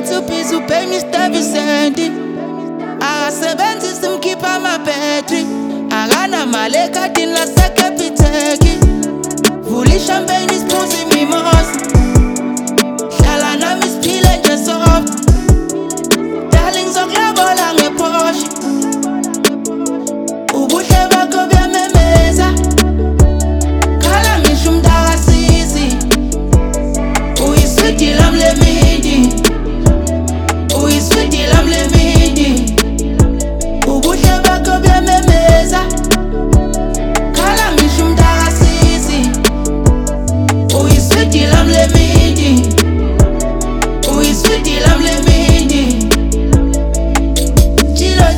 22 piece, you pay me step. I got 7 keep on my battery. I got a maleka, din la seke piteki. Foolish and baby.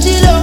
till